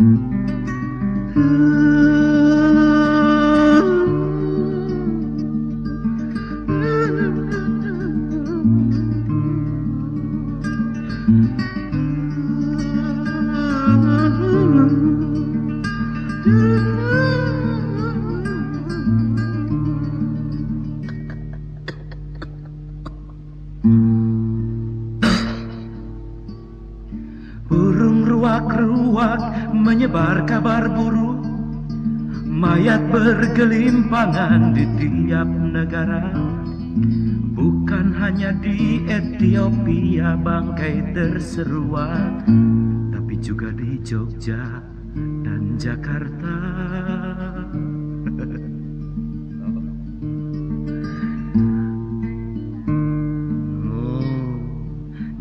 thank mm -hmm. you Burung ruak-ruak menyebar kabar buruk. Mayat bergelimpangan di tiap negara. Bukan hanya di Ethiopia bangkai terseruak Tapi juga di Jogja dan Jakarta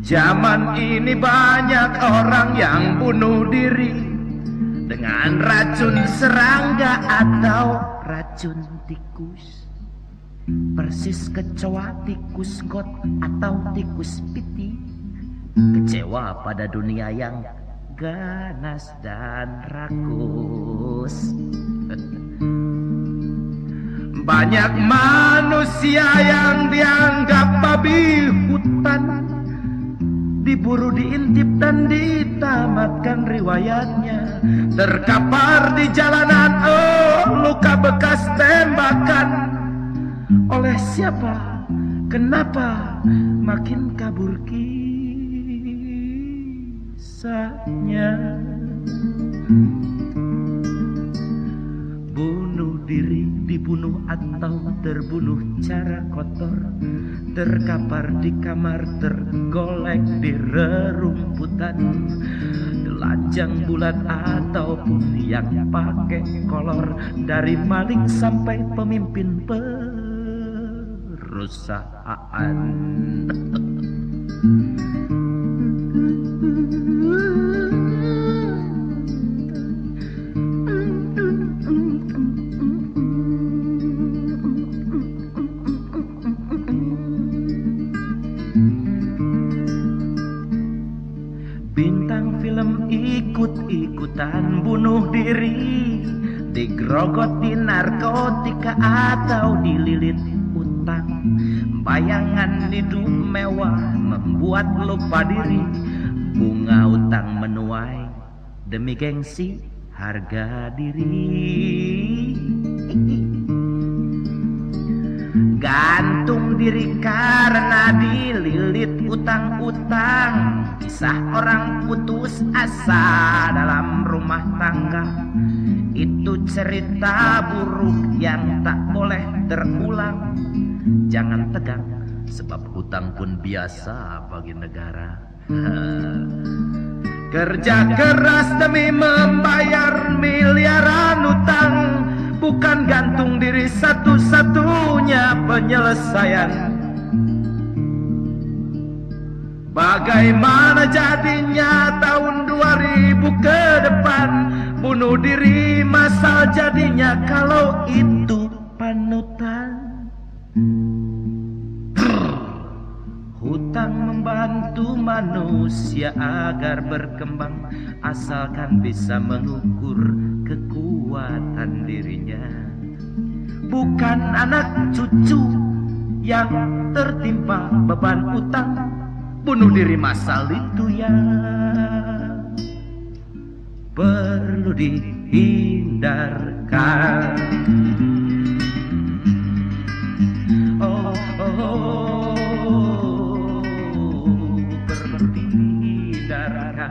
Zaman ini banyak orang yang bunuh diri dengan racun serangga atau racun tikus. Persis kecoa tikus got atau tikus piti. Kecewa pada dunia yang ganas dan rakus. Banyak manusia yang dianggap babi hutan. Diburu diintip dan ditamatkan riwayatnya. Terkapar di jalanan Oh luka bekas tembakan. Oleh siapa? Kenapa Makin kabur kisahnya Bunuh diri, dibunuh atau terbunuh cara kotor Terkapar di kamar, tergolek di rerumputan. Telanjang bulat ataupun yang pakai kolor Dari maling sampai pemimpin perusahaan Bintang film ikut-ikutan bunuh diri. Digrogot di narkotika atau dililit utang. Bayangan hidup mewah membuat lupa diri. Bunga utang menuai demi gengsi harga diri Gantung diri karena dililit utang-utang. Kisah orang putus asa dalam rumah tangga. Itu cerita buruk yang tak boleh terulang. Jangan tegang sebab hutang pun biasa bagi negara. Kerja keras demi membayar miliaran utang. Bukan gantung diri satu-satunya penyelesaian. Bagaimana jadinya tahun 2000 ke depan? Bunuh diri masal jadinya kalau itu panutan. Hutang membantu manusia agar berkembang Asalkan bisa mengukur kekuatan dirinya bukan anak cucu yang tertimpa beban utang. Bunuh diri masal itu ya. Perlu dihindarkan. Oh, oh, oh, oh, oh. perlu dihindarkan.